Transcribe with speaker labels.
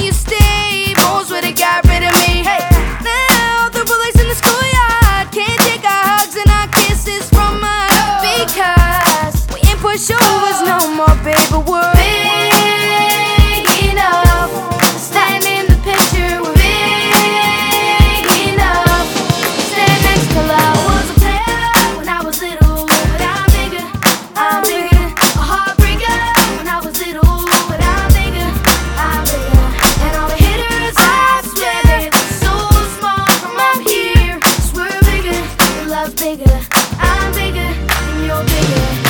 Speaker 1: you stay, boys with a guy. I'm bigger and you're bigger.